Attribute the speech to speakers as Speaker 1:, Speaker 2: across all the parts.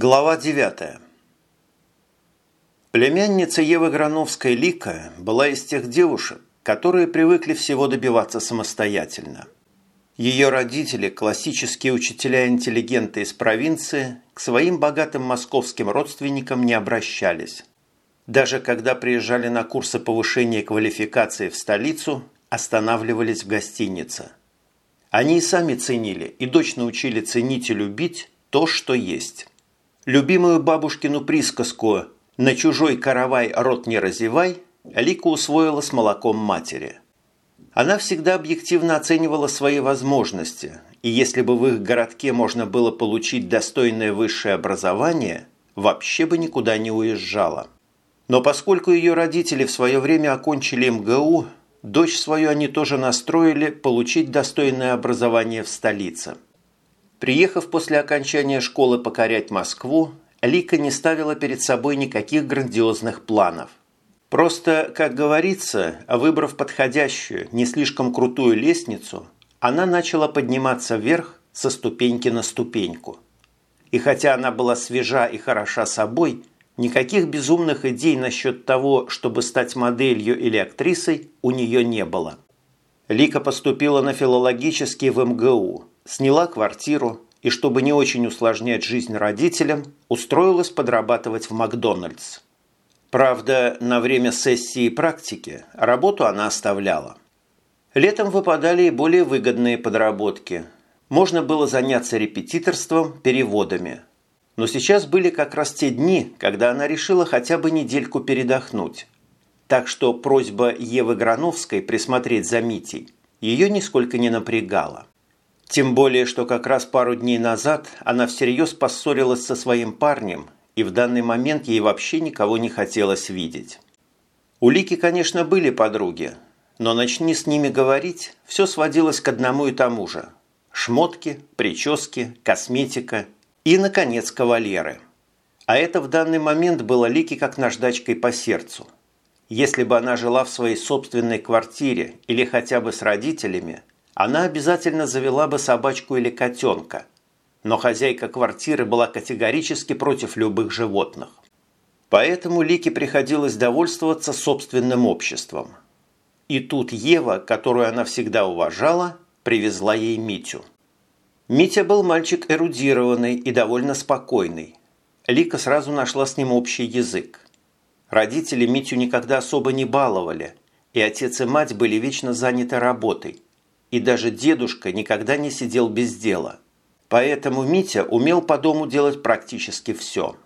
Speaker 1: Глава 9. Племянница Евы Грановской Лика была из тех девушек, которые привыкли всего добиваться самостоятельно. Ее родители, классические учителя-интеллигенты из провинции, к своим богатым московским родственникам не обращались. Даже когда приезжали на курсы повышения квалификации в столицу, останавливались в гостинице. Они и сами ценили, и дочь научили ценить и любить то, что есть. Любимую бабушкину присказку «на чужой каравай рот не разевай» Лика усвоила с молоком матери. Она всегда объективно оценивала свои возможности, и если бы в их городке можно было получить достойное высшее образование, вообще бы никуда не уезжала. Но поскольку ее родители в свое время окончили МГУ, дочь свою они тоже настроили получить достойное образование в столице – Приехав после окончания школы покорять Москву, Лика не ставила перед собой никаких грандиозных планов. Просто, как говорится, выбрав подходящую, не слишком крутую лестницу, она начала подниматься вверх со ступеньки на ступеньку. И хотя она была свежа и хороша собой, никаких безумных идей насчет того, чтобы стать моделью или актрисой, у нее не было. Лика поступила на филологический в МГУ, сняла квартиру и, чтобы не очень усложнять жизнь родителям, устроилась подрабатывать в Макдональдс. Правда, на время сессии и практики работу она оставляла. Летом выпадали и более выгодные подработки. Можно было заняться репетиторством, переводами. Но сейчас были как раз те дни, когда она решила хотя бы недельку передохнуть. Так что просьба Евы Грановской присмотреть за Митей ее нисколько не напрягала. Тем более, что как раз пару дней назад она всерьез поссорилась со своим парнем, и в данный момент ей вообще никого не хотелось видеть. У Лики, конечно, были подруги, но начни с ними говорить, все сводилось к одному и тому же. Шмотки, прически, косметика и, наконец, кавалеры. А это в данный момент было Лике как наждачкой по сердцу. Если бы она жила в своей собственной квартире или хотя бы с родителями – она обязательно завела бы собачку или котенка. Но хозяйка квартиры была категорически против любых животных. Поэтому Лике приходилось довольствоваться собственным обществом. И тут Ева, которую она всегда уважала, привезла ей Митю. Митя был мальчик эрудированный и довольно спокойный. Лика сразу нашла с ним общий язык. Родители Митю никогда особо не баловали, и отец и мать были вечно заняты работой – и даже дедушка никогда не сидел без дела. Поэтому Митя умел по дому делать практически все.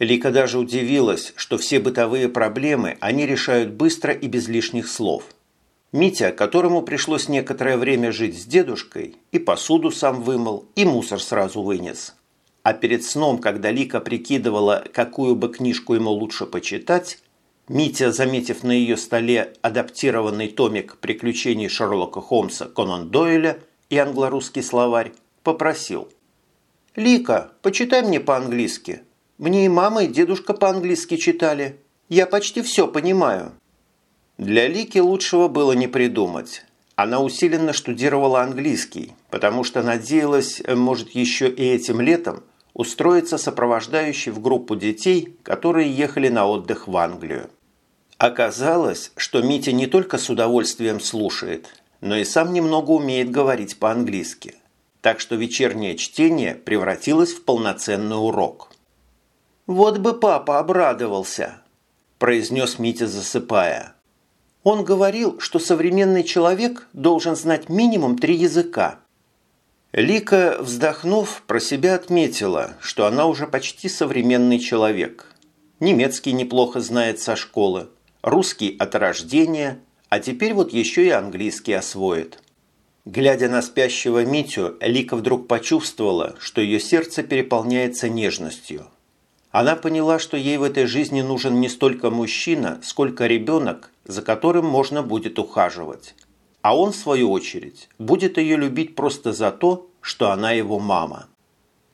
Speaker 1: Лика даже удивилась, что все бытовые проблемы они решают быстро и без лишних слов. Митя, которому пришлось некоторое время жить с дедушкой, и посуду сам вымыл, и мусор сразу вынес. А перед сном, когда Лика прикидывала, какую бы книжку ему лучше почитать, Митя, заметив на ее столе адаптированный томик приключений Шерлока Холмса Конан Дойля и англо-русский словарь, попросил. «Лика, почитай мне по-английски. Мне и мама, и дедушка по-английски читали. Я почти все понимаю». Для Лики лучшего было не придумать. Она усиленно штудировала английский, потому что надеялась, может, еще и этим летом – устроиться сопровождающей в группу детей, которые ехали на отдых в Англию. Оказалось, что Митя не только с удовольствием слушает, но и сам немного умеет говорить по-английски. Так что вечернее чтение превратилось в полноценный урок. «Вот бы папа обрадовался», – произнес Митя, засыпая. Он говорил, что современный человек должен знать минимум три языка – Лика, вздохнув, про себя отметила, что она уже почти современный человек. Немецкий неплохо знает со школы, русский от рождения, а теперь вот еще и английский освоит. Глядя на спящего Митю, Лика вдруг почувствовала, что ее сердце переполняется нежностью. Она поняла, что ей в этой жизни нужен не столько мужчина, сколько ребенок, за которым можно будет ухаживать а он, в свою очередь, будет ее любить просто за то, что она его мама.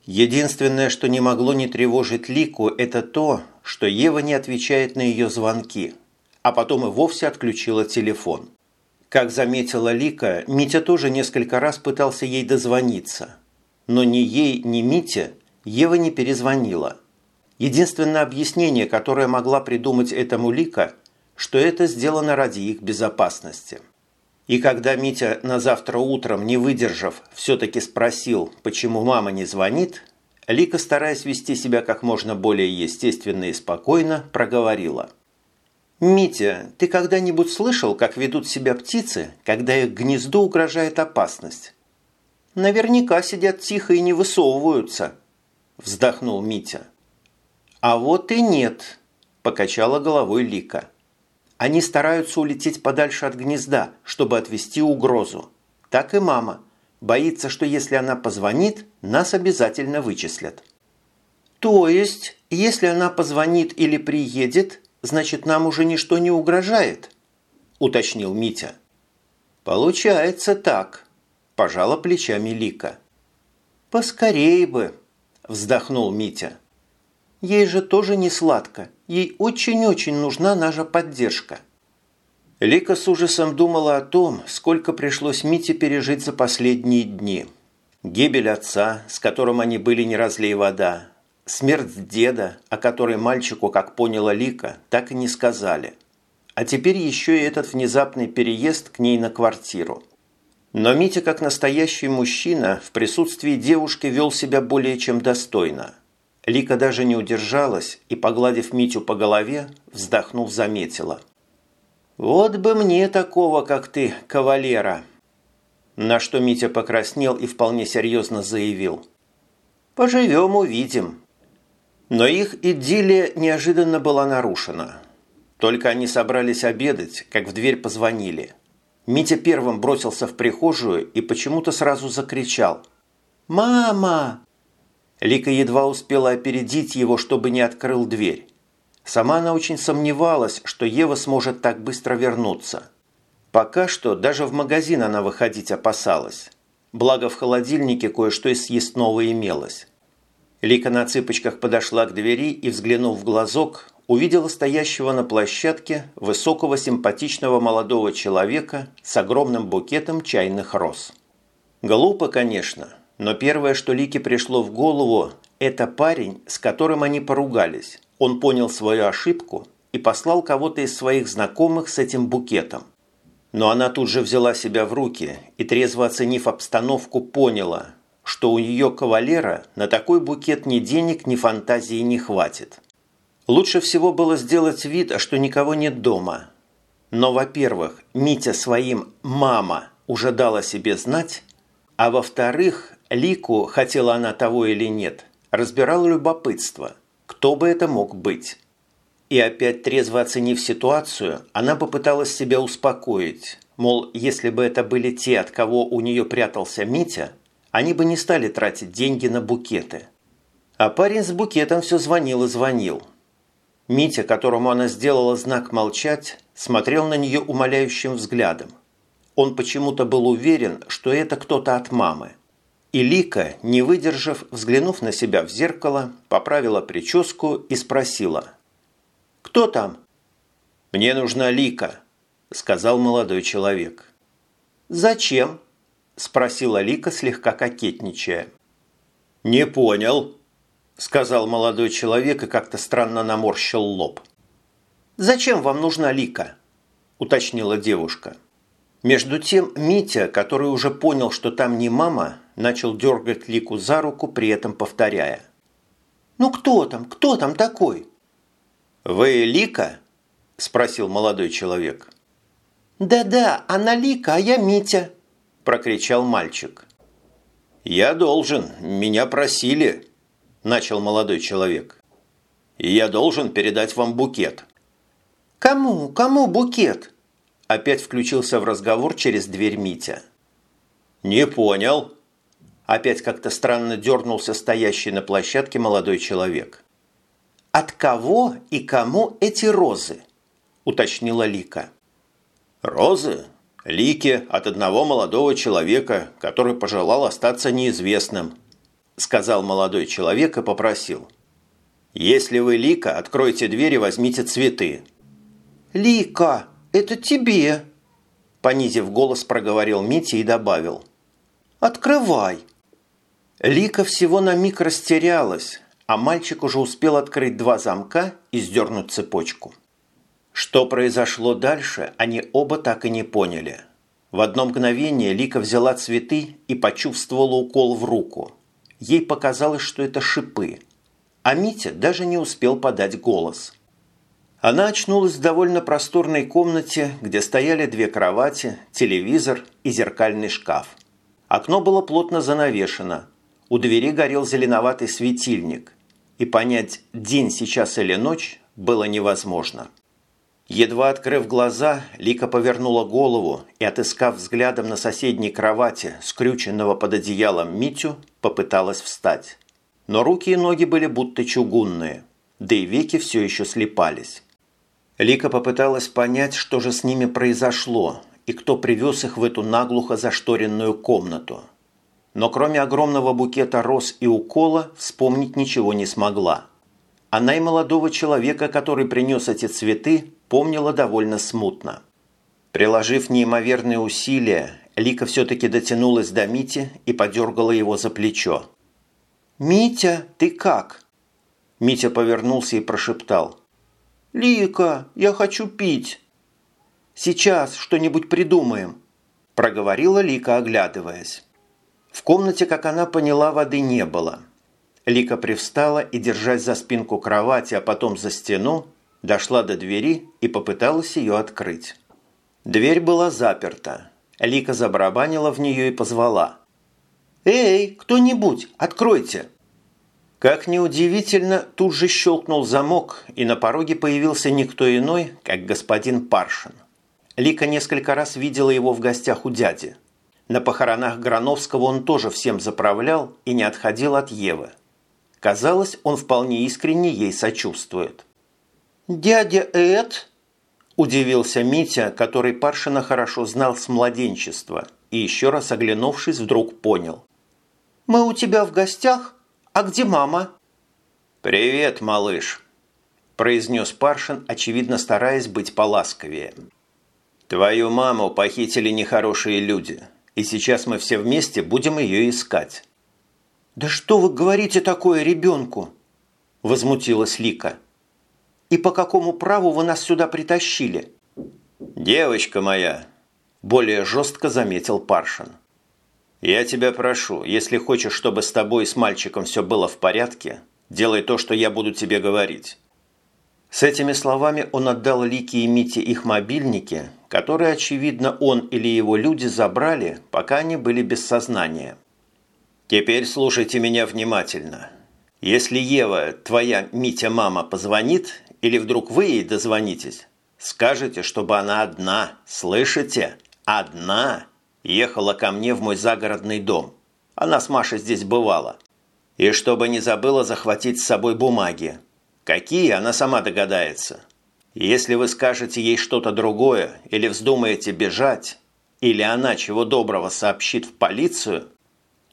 Speaker 1: Единственное, что не могло не тревожить Лику, это то, что Ева не отвечает на ее звонки, а потом и вовсе отключила телефон. Как заметила Лика, Митя тоже несколько раз пытался ей дозвониться. Но ни ей, ни Мите Ева не перезвонила. Единственное объяснение, которое могла придумать этому Лика, что это сделано ради их безопасности. И когда Митя на завтра утром, не выдержав, все-таки спросил, почему мама не звонит, Лика, стараясь вести себя как можно более естественно и спокойно, проговорила. «Митя, ты когда-нибудь слышал, как ведут себя птицы, когда их гнезду угрожает опасность?» «Наверняка сидят тихо и не высовываются», – вздохнул Митя. «А вот и нет», – покачала головой Лика. «Они стараются улететь подальше от гнезда, чтобы отвести угрозу. Так и мама. Боится, что если она позвонит, нас обязательно вычислят». «То есть, если она позвонит или приедет, значит, нам уже ничто не угрожает?» – уточнил Митя. «Получается так», – пожала плечами Лика. «Поскорей бы», – вздохнул Митя. «Ей же тоже не сладко. Ей очень-очень нужна наша поддержка». Лика с ужасом думала о том, сколько пришлось Мите пережить за последние дни. Гибель отца, с которым они были не разлей вода, смерть деда, о которой мальчику, как поняла Лика, так и не сказали. А теперь еще и этот внезапный переезд к ней на квартиру. Но Митя, как настоящий мужчина, в присутствии девушки вел себя более чем достойно. Лика даже не удержалась и, погладив Митю по голове, вздохнув, заметила – «Вот бы мне такого, как ты, кавалера!» На что Митя покраснел и вполне серьезно заявил. «Поживем, увидим». Но их идиллия неожиданно была нарушена. Только они собрались обедать, как в дверь позвонили. Митя первым бросился в прихожую и почему-то сразу закричал. «Мама!» Лика едва успела опередить его, чтобы не открыл дверь. Сама она очень сомневалась, что Ева сможет так быстро вернуться. Пока что даже в магазин она выходить опасалась. Благо в холодильнике кое-что из съестного имелось. Лика на цыпочках подошла к двери и, взглянув в глазок, увидела стоящего на площадке высокого симпатичного молодого человека с огромным букетом чайных роз. Глупо, конечно, но первое, что Лике пришло в голову, это парень, с которым они поругались. Он понял свою ошибку и послал кого-то из своих знакомых с этим букетом. Но она тут же взяла себя в руки и, трезво оценив обстановку, поняла, что у ее кавалера на такой букет ни денег, ни фантазии не хватит. Лучше всего было сделать вид, что никого нет дома. Но, во-первых, Митя своим «мама» уже дала себе знать, а во-вторых, Лику, хотела она того или нет, разбирало любопытство – кто бы это мог быть? И опять трезво оценив ситуацию, она попыталась себя успокоить. Мол, если бы это были те, от кого у нее прятался Митя, они бы не стали тратить деньги на букеты. А парень с букетом все звонил и звонил. Митя, которому она сделала знак молчать, смотрел на нее умоляющим взглядом. Он почему-то был уверен, что это кто-то от мамы. И Лика, не выдержав, взглянув на себя в зеркало, поправила прическу и спросила. «Кто там?» «Мне нужна Лика», – сказал молодой человек. «Зачем?» – спросила Лика, слегка кокетничая. «Не понял», – сказал молодой человек и как-то странно наморщил лоб. «Зачем вам нужна Лика?» – уточнила девушка. Между тем Митя, который уже понял, что там не мама, начал дергать Лику за руку, при этом повторяя. «Ну кто там? Кто там такой?» «Вы Лика?» – спросил молодой человек. «Да-да, она Лика, а я Митя», – прокричал мальчик. «Я должен, меня просили», – начал молодой человек. «И я должен передать вам букет». «Кому? Кому букет?» Опять включился в разговор через дверь Митя. «Не понял». Опять как-то странно дернулся стоящий на площадке молодой человек. «От кого и кому эти розы?» – уточнила Лика. «Розы? Лики от одного молодого человека, который пожелал остаться неизвестным», – сказал молодой человек и попросил. «Если вы Лика, откройте дверь и возьмите цветы». «Лика!» «Это тебе!» Понизив голос, проговорил Митя и добавил. «Открывай!» Лика всего на миг растерялась, а мальчик уже успел открыть два замка и сдернуть цепочку. Что произошло дальше, они оба так и не поняли. В одно мгновение Лика взяла цветы и почувствовала укол в руку. Ей показалось, что это шипы. А Митя даже не успел подать голос. Она очнулась в довольно просторной комнате, где стояли две кровати, телевизор и зеркальный шкаф. Окно было плотно занавешено. У двери горел зеленоватый светильник. И понять, день сейчас или ночь, было невозможно. Едва открыв глаза, Лика повернула голову и, отыскав взглядом на соседней кровати, скрюченного под одеялом Митю, попыталась встать. Но руки и ноги были будто чугунные, да и веки все еще слепались. Лика попыталась понять, что же с ними произошло и кто привез их в эту наглухо зашторенную комнату. Но кроме огромного букета роз и укола вспомнить ничего не смогла. Она и молодого человека, который принес эти цветы, помнила довольно смутно. Приложив неимоверные усилия, Лика все-таки дотянулась до Мити и подергала его за плечо. «Митя, ты как?» Митя повернулся и прошептал. «Лика, я хочу пить!» «Сейчас что-нибудь придумаем», – проговорила Лика, оглядываясь. В комнате, как она поняла, воды не было. Лика привстала и, держась за спинку кровати, а потом за стену, дошла до двери и попыталась ее открыть. Дверь была заперта. Лика забарабанила в нее и позвала. «Эй, кто-нибудь, откройте!» Как неудивительно, тут же щелкнул замок, и на пороге появился никто иной, как господин Паршин. Лика несколько раз видела его в гостях у дяди. На похоронах Грановского он тоже всем заправлял и не отходил от Евы. Казалось, он вполне искренне ей сочувствует. «Дядя Эд?» – удивился Митя, который Паршина хорошо знал с младенчества, и еще раз оглянувшись, вдруг понял. «Мы у тебя в гостях? А где мама?» «Привет, малыш», – произнес Паршин, очевидно стараясь быть поласковее. «Твою маму похитили нехорошие люди, и сейчас мы все вместе будем ее искать». «Да что вы говорите такое ребенку?» – возмутилась Лика. И по какому праву вы нас сюда притащили?» «Девочка моя», – более жестко заметил Паршин. «Я тебя прошу, если хочешь, чтобы с тобой и с мальчиком все было в порядке, делай то, что я буду тебе говорить». С этими словами он отдал Лике и Мите их мобильники, которые, очевидно, он или его люди забрали, пока они были без сознания. «Теперь слушайте меня внимательно. Если Ева, твоя Митя-мама, позвонит или вдруг вы ей дозвонитесь, скажете, чтобы она одна, слышите? Одна ехала ко мне в мой загородный дом. Она с Машей здесь бывала. И чтобы не забыла захватить с собой бумаги. Какие, она сама догадается. Если вы скажете ей что-то другое или вздумаете бежать, или она чего доброго сообщит в полицию,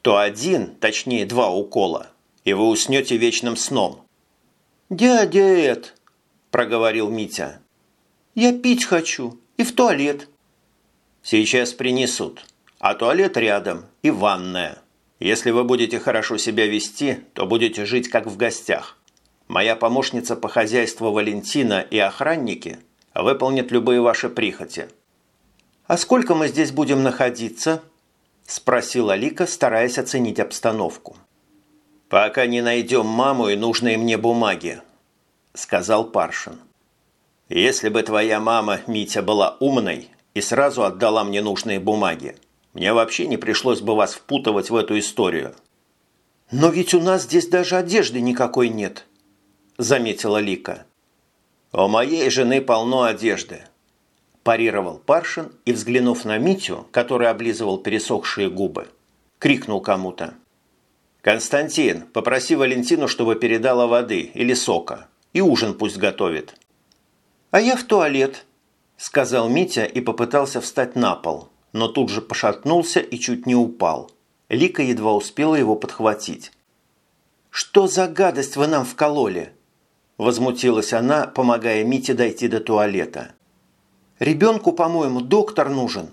Speaker 1: то один, точнее два укола, и вы уснете вечным сном. «Дядя Эд!» – проговорил Митя. «Я пить хочу и в туалет». «Сейчас принесут. А туалет рядом и ванная. Если вы будете хорошо себя вести, то будете жить как в гостях. Моя помощница по хозяйству Валентина и охранники выполнят любые ваши прихоти». «А сколько мы здесь будем находиться?» – спросила Лика, стараясь оценить обстановку. «Пока не найдем маму и нужные мне бумаги», – сказал Паршин. «Если бы твоя мама, Митя, была умной и сразу отдала мне нужные бумаги, мне вообще не пришлось бы вас впутывать в эту историю».
Speaker 2: «Но ведь у нас здесь даже одежды никакой нет», – заметила Лика.
Speaker 1: «У моей жены полно одежды», – парировал Паршин и, взглянув на Митю, который облизывал пересохшие губы, крикнул кому-то. «Константин, попроси Валентину, чтобы передала воды или сока. И ужин пусть готовит».
Speaker 2: «А я в туалет», – сказал Митя и попытался встать на пол, но тут же пошатнулся и чуть не упал. Лика едва успела его подхватить. «Что за гадость вы нам вкололи?» – возмутилась она, помогая Мите дойти до туалета. «Ребенку, по-моему, доктор нужен».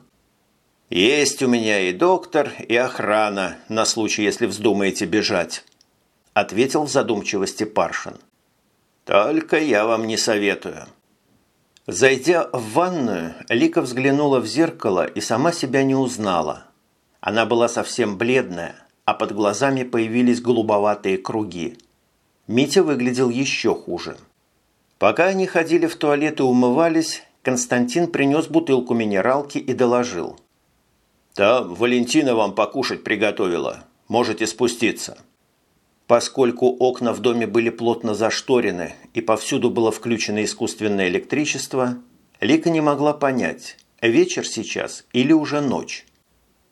Speaker 1: «Есть у меня и доктор, и охрана, на случай, если вздумаете бежать», ответил в задумчивости Паршин. «Только я вам не советую». Зайдя в ванную, Лика взглянула в зеркало и сама себя не узнала. Она была совсем бледная, а под глазами появились голубоватые круги. Митя выглядел еще хуже. Пока они ходили в туалет и умывались, Константин принес бутылку минералки и доложил – «Там Валентина вам покушать приготовила. Можете спуститься». Поскольку окна в доме были плотно зашторены и повсюду было включено искусственное электричество, Лика не могла понять, вечер сейчас или уже ночь.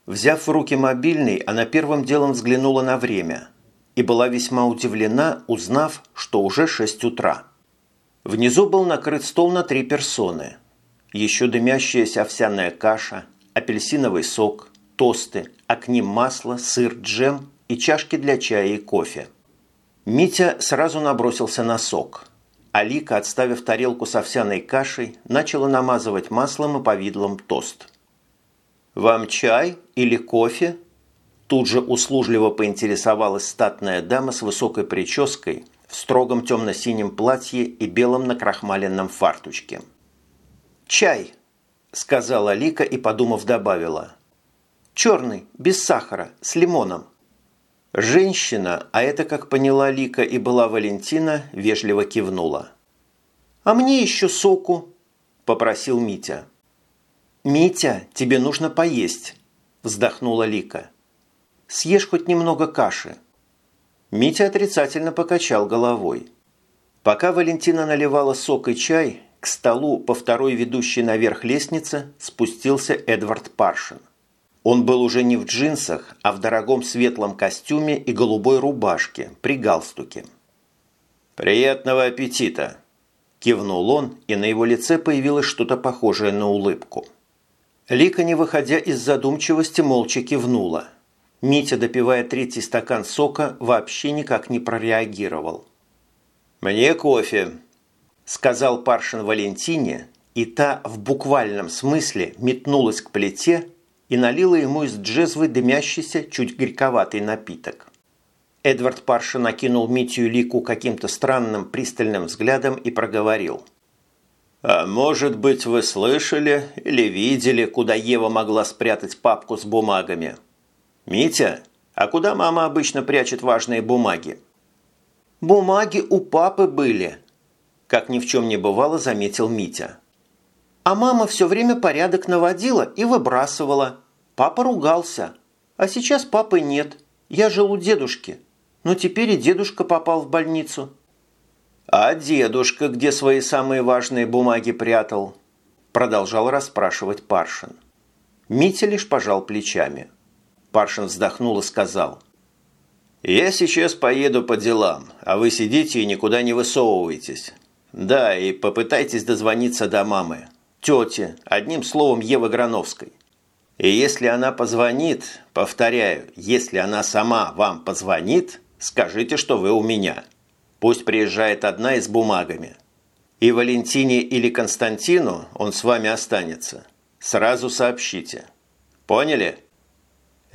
Speaker 1: Взяв в руки мобильный, она первым делом взглянула на время и была весьма удивлена, узнав, что уже 6 утра. Внизу был накрыт стол на три персоны. Еще дымящаяся овсяная каша, апельсиновый сок, тосты, а к ним масло, сыр, джем и чашки для чая и кофе. Митя сразу набросился на сок. Алика, отставив тарелку с овсяной кашей, начала намазывать маслом и повидлом тост. «Вам чай или кофе?» Тут же услужливо поинтересовалась статная дама с высокой прической в строгом темно-синем платье и белом накрахмаленном фартучке. «Чай!» сказала Лика и, подумав, добавила. «Черный, без сахара, с лимоном». Женщина, а это, как поняла Лика и была Валентина, вежливо кивнула. «А мне еще соку», – попросил Митя. «Митя, тебе нужно поесть», – вздохнула Лика. «Съешь хоть немного каши». Митя отрицательно покачал головой. Пока Валентина наливала сок и чай, к столу по второй ведущей наверх лестнице спустился Эдвард Паршин. Он был уже не в джинсах, а в дорогом светлом костюме и голубой рубашке при галстуке. «Приятного аппетита!» – кивнул он, и на его лице появилось что-то похожее на улыбку. Лика, не выходя из задумчивости, молча кивнула. Митя, допивая третий стакан сока, вообще никак не прореагировал. «Мне кофе», сказал Паршин Валентине, и та в буквальном смысле метнулась к плите и налила ему из джезвы дымящийся, чуть горьковатый напиток. Эдвард Паршин накинул Митю Лику каким-то странным пристальным взглядом и проговорил. «А может быть, вы слышали или видели, куда Ева могла спрятать папку с бумагами? Митя, а куда мама обычно прячет важные бумаги?» «Бумаги у папы были», как ни в чем не бывало, заметил Митя. А мама все время порядок наводила и выбрасывала. Папа ругался. А сейчас папы нет. Я жил у дедушки. Но теперь и дедушка попал в больницу. А дедушка где свои самые важные бумаги прятал? Продолжал расспрашивать Паршин. Митя лишь пожал плечами. Паршин вздохнул и сказал. «Я сейчас поеду по делам, а вы сидите и никуда не высовываетесь. Да, и попытайтесь дозвониться до мамы. Тети, одним словом, Евы Грановской. И если она позвонит, повторяю, если она сама вам позвонит, скажите, что вы у меня. Пусть приезжает одна из бумагами. И Валентине или Константину он с вами останется. Сразу сообщите. Поняли?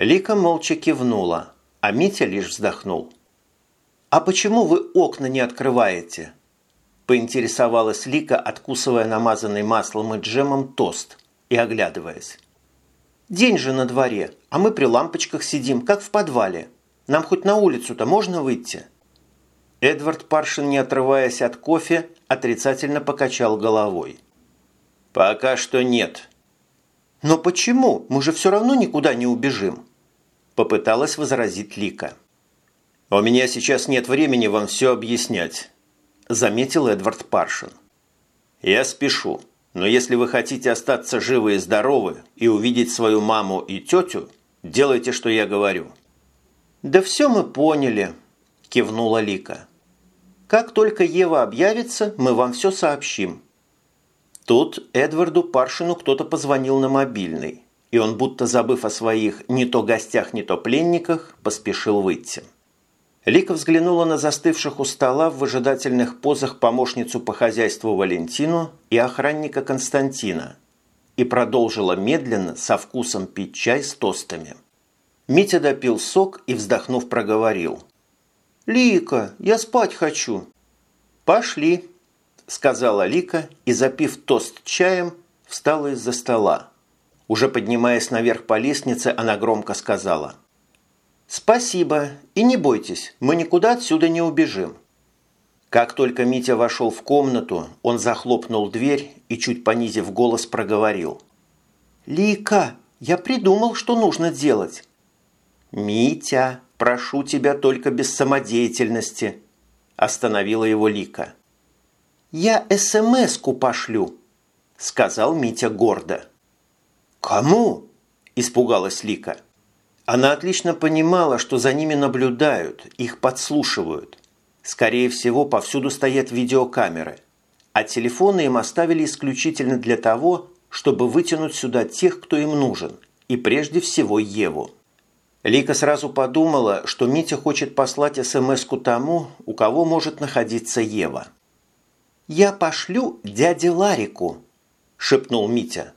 Speaker 1: Лика молча кивнула, а Митя лишь вздохнул. «А почему вы окна не открываете?» поинтересовалась Лика, откусывая намазанный маслом и джемом тост и оглядываясь. «День же на дворе, а мы при лампочках сидим, как в подвале. Нам хоть на улицу-то можно выйти?» Эдвард Паршин, не отрываясь от кофе, отрицательно покачал головой. «Пока что нет». «Но почему? Мы же все равно никуда не убежим», – попыталась возразить Лика. «У меня сейчас нет времени вам все объяснять заметил Эдвард Паршин. «Я спешу, но если вы хотите остаться живы и здоровы и увидеть свою маму и тетю, делайте, что я говорю». «Да все мы поняли», – кивнула Лика. «Как только Ева объявится, мы вам все сообщим». Тут Эдварду Паршину кто-то позвонил на мобильный, и он, будто забыв о своих не то гостях, не то пленниках, поспешил выйти. Лика взглянула на застывших у стола в выжидательных позах помощницу по хозяйству Валентину и охранника Константина и продолжила медленно со вкусом пить чай с тостами. Митя допил сок и, вздохнув, проговорил. «Лика, я спать хочу». «Пошли», – сказала Лика и, запив тост чаем, встала из-за стола. Уже поднимаясь наверх по лестнице, она громко сказала. «Спасибо, и не бойтесь, мы никуда отсюда не убежим». Как только Митя вошел в комнату, он захлопнул дверь и, чуть понизив голос, проговорил. «Лика, я придумал, что нужно делать». «Митя, прошу тебя только без самодеятельности», – остановила его Лика. «Я СМС-ку пошлю», – сказал Митя гордо. «Кому?» – испугалась Лика. Она отлично понимала, что за ними наблюдают, их подслушивают. Скорее всего, повсюду стоят видеокамеры. А телефоны им оставили исключительно для того, чтобы вытянуть сюда тех, кто им нужен, и прежде всего Еву. Лика сразу подумала, что Митя хочет послать смс тому, у кого может находиться Ева. «Я пошлю дяде Ларику», – шепнул Митя.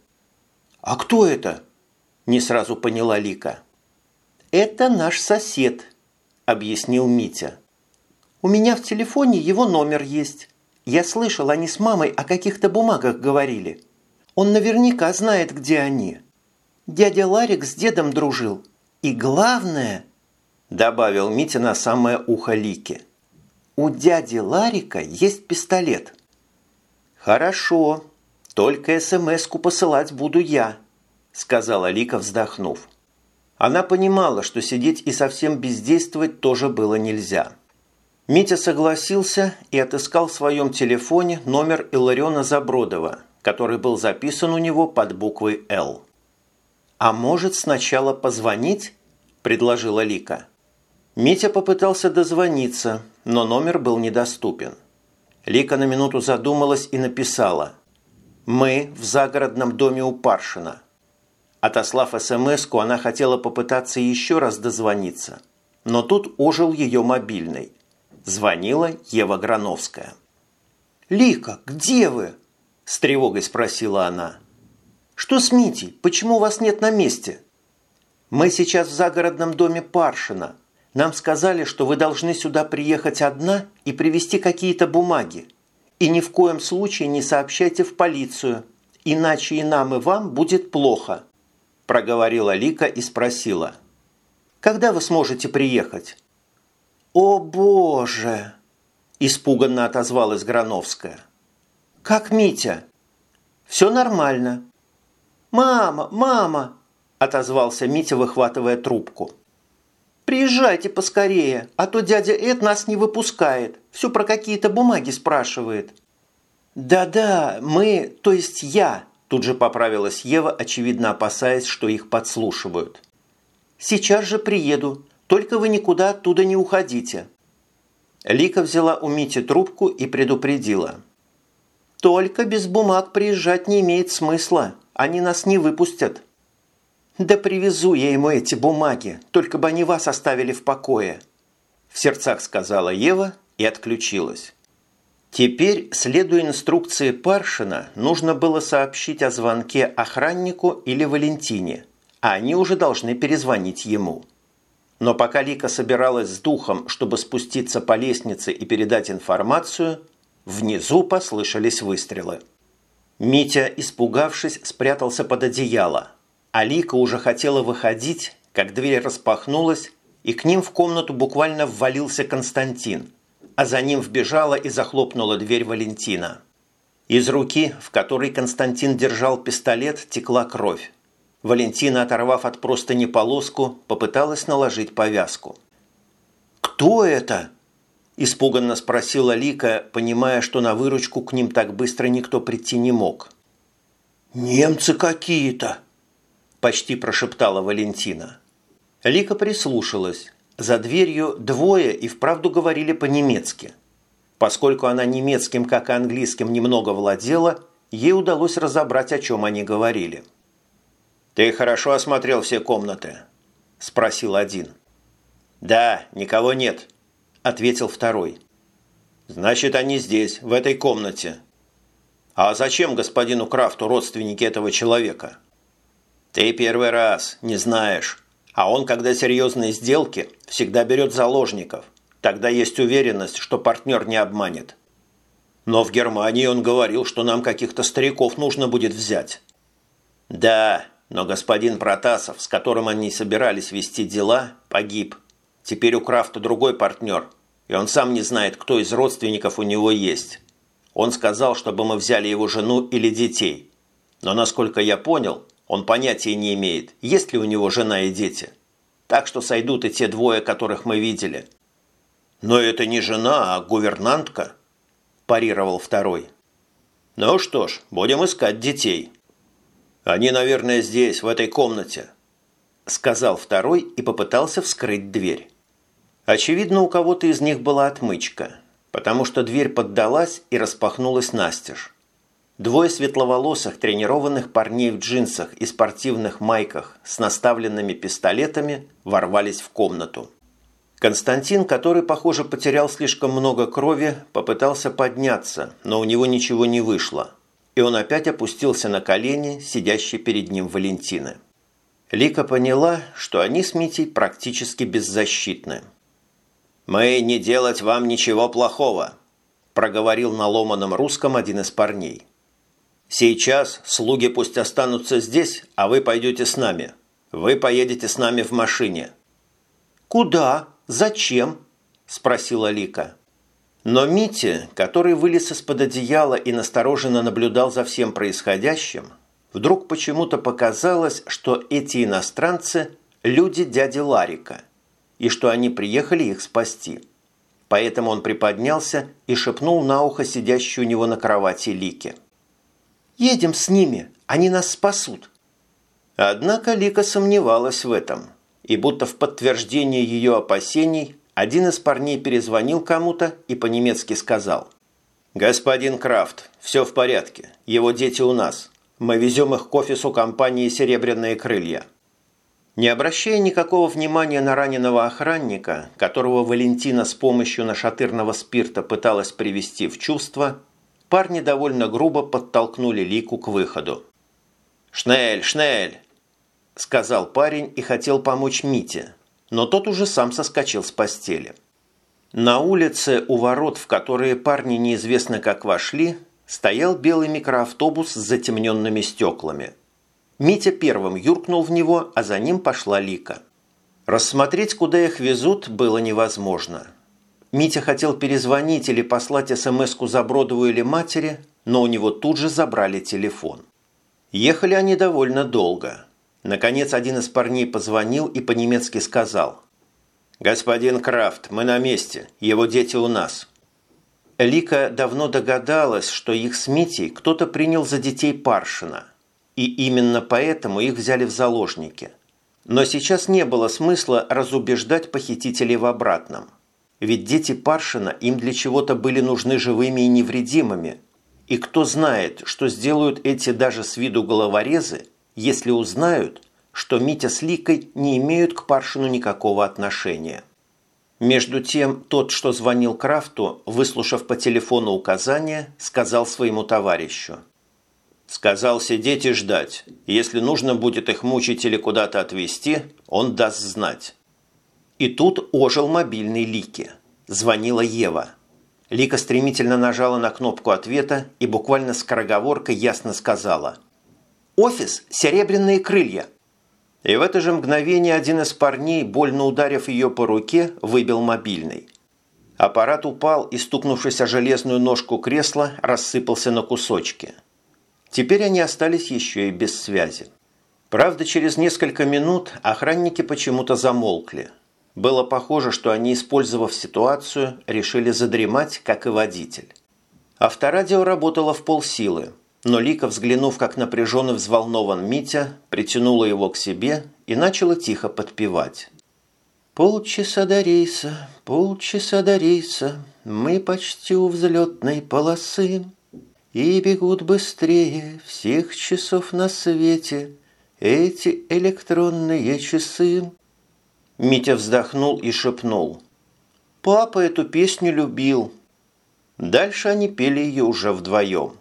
Speaker 1: «А кто это?» – не сразу поняла Лика. «Это наш сосед», – объяснил Митя. У меня в телефоне его номер есть. Я слышал, они с мамой о каких-то бумагах говорили. Он наверняка знает, где они. Дядя Ларик с дедом дружил. И главное, добавил Митя на самое ухо Лики, у дяди Ларика есть пистолет. Хорошо, только СМС-ку посылать буду я, сказала Лика, вздохнув. Она понимала, что сидеть и совсем бездействовать тоже было нельзя. Митя согласился и отыскал в своем телефоне номер Илариона Забродова, который был записан у него под буквой «Л». «А может, сначала позвонить?» – предложила Лика. Митя попытался дозвониться, но номер был недоступен. Лика на минуту задумалась и написала «Мы в загородном доме у Паршина». Отослав смс она хотела попытаться еще раз дозвониться, но тут ожил ее мобильный – Звонила Ева Грановская. «Лика, где вы?» – с тревогой спросила она. «Что с Митей? Почему вас нет на месте?» «Мы сейчас в загородном доме Паршина. Нам сказали, что вы должны сюда приехать одна и привезти какие-то бумаги. И ни в коем случае не сообщайте в полицию, иначе и нам, и вам будет плохо», – проговорила Лика и спросила. «Когда вы сможете приехать?» «О, Боже!» – испуганно отозвалась Грановская. «Как Митя?» «Все нормально». «Мама, мама!» – отозвался Митя, выхватывая трубку. «Приезжайте поскорее, а то дядя Эд нас не выпускает, все про какие-то бумаги спрашивает». «Да-да, мы, то есть я», – тут же поправилась Ева, очевидно опасаясь, что их подслушивают. «Сейчас же приеду, только вы никуда оттуда не уходите». Лика взяла у Мити трубку и предупредила. «Только без бумаг приезжать не имеет смысла. Они нас не выпустят». «Да привезу я ему эти бумаги, только бы они вас оставили в покое», в сердцах сказала Ева и отключилась. Теперь, следуя инструкции Паршина, нужно было сообщить о звонке охраннику или Валентине, а они уже должны перезвонить ему. Но пока Лика собиралась с духом, чтобы спуститься по лестнице и передать информацию, внизу послышались выстрелы. Митя, испугавшись, спрятался под одеяло, а Лика уже хотела выходить, как дверь распахнулась, и к ним в комнату буквально ввалился Константин, а за ним вбежала и захлопнула дверь Валентина. Из руки, в которой Константин держал пистолет, текла кровь. Валентина, оторвав от простыни полоску, попыталась наложить повязку. «Кто это?» – испуганно спросила Лика, понимая, что на выручку к ним так быстро никто прийти не мог. «Немцы какие-то!» – почти прошептала Валентина. Лика прислушалась. За дверью двое и вправду говорили по-немецки. Поскольку она немецким, как и английским, немного владела, ей удалось разобрать, о чем они говорили. «Ты хорошо осмотрел все комнаты?» – спросил один. «Да, никого нет», – ответил второй. «Значит, они здесь, в этой комнате». А зачем господину Крафту родственники этого человека? Ты первый раз, не знаешь. А он, когда серьезные сделки, всегда берет заложников. Тогда есть уверенность, что партнер не обманет. Но в Германии он говорил, что нам каких-то стариков нужно будет взять. Да, но господин Протасов, с которым они собирались вести дела, погиб. Теперь у Крафта другой партнер, и он сам не знает, кто из родственников у него есть. Он сказал, чтобы мы взяли его жену или детей. Но, насколько я понял, он понятия не имеет, есть ли у него жена и дети. Так что сойдут и те двое, которых мы видели – «Но это не жена, а гувернантка», – парировал второй. «Ну что ж, будем искать детей». «Они, наверное, здесь, в этой комнате», – сказал второй и попытался вскрыть дверь. Очевидно, у кого-то из них была отмычка, потому что дверь поддалась и распахнулась настежь. Двое светловолосых тренированных парней в джинсах и спортивных майках с наставленными пистолетами ворвались в комнату. Константин, который, похоже, потерял слишком много крови, попытался подняться, но у него ничего не вышло. И он опять опустился на колени, сидящей перед ним Валентины. Лика поняла, что они с Митей практически беззащитны. «Мы не делать вам ничего плохого», – проговорил на ломаном русском один из парней. «Сейчас слуги пусть останутся здесь, а вы пойдете с нами. Вы поедете с нами в машине».
Speaker 2: «Куда?» «Зачем?» – спросила Лика. Но Митя, который вылез из-под одеяла и настороженно наблюдал за всем происходящим, вдруг почему-то показалось, что эти иностранцы – люди дяди Ларика, и что они приехали их спасти. Поэтому он приподнялся и шепнул на ухо сидящую у него на кровати Лике. «Едем с ними, они нас спасут». Однако Лика сомневалась в этом – и будто в подтверждение ее опасений один из парней перезвонил кому-то и по-немецки сказал «Господин Крафт, все в порядке, его дети у нас. Мы везем их к офису компании «Серебряные крылья». Не обращая никакого внимания на раненого охранника, которого Валентина с помощью нашатырного спирта пыталась привести в чувство, парни довольно грубо подтолкнули Лику к выходу. «Шнель, Шнель, – сказал парень и хотел помочь Мите, но тот уже сам соскочил с постели. На улице у ворот, в которые парни неизвестно как вошли, стоял белый микроавтобус с затемненными стеклами. Митя первым юркнул в него, а за ним пошла Лика. Рассмотреть, куда их везут, было невозможно. Митя хотел перезвонить или послать смс-ку Забродову или матери, но у него тут же забрали телефон. Ехали они довольно долго – Наконец один из парней позвонил и по-немецки сказал. «Господин Крафт, мы на месте. Его дети у нас». Лика давно догадалась, что их с Митей кто-то принял за детей Паршина. И именно поэтому их взяли в заложники. Но сейчас не было смысла разубеждать похитителей в обратном. Ведь дети Паршина им для чего-то были нужны живыми и невредимыми. И кто знает, что сделают эти даже с виду головорезы, если узнают, что Митя с Ликой не имеют к Паршину никакого отношения. Между тем, тот, что звонил Крафту, выслушав по телефону указания, сказал своему товарищу. «Сказал сидеть и ждать. Если нужно будет их мучить или куда-то отвезти, он даст знать». И тут ожил мобильный Лики. Звонила Ева. Лика стремительно нажала на кнопку ответа и буквально скороговоркой ясно сказала – Офис «Серебряные крылья». И в это же мгновение один из парней, больно ударив ее по руке, выбил мобильный. Аппарат упал и, стукнувшись о железную ножку кресла, рассыпался на кусочки. Теперь они остались еще и без связи. Правда, через несколько минут охранники почему-то замолкли. Было похоже, что они, использовав ситуацию, решили задремать, как и водитель. Авторадио работало в полсилы – но Лика, взглянув, как напряжен и взволнован Митя, притянула его к себе и начала тихо подпевать. «Полчаса до рейса, полчаса до рейса, мы почти у взлетной полосы, и бегут быстрее всех часов на свете эти электронные часы». Митя вздохнул и шепнул. «Папа эту песню любил». Дальше они пели ее уже вдвоем.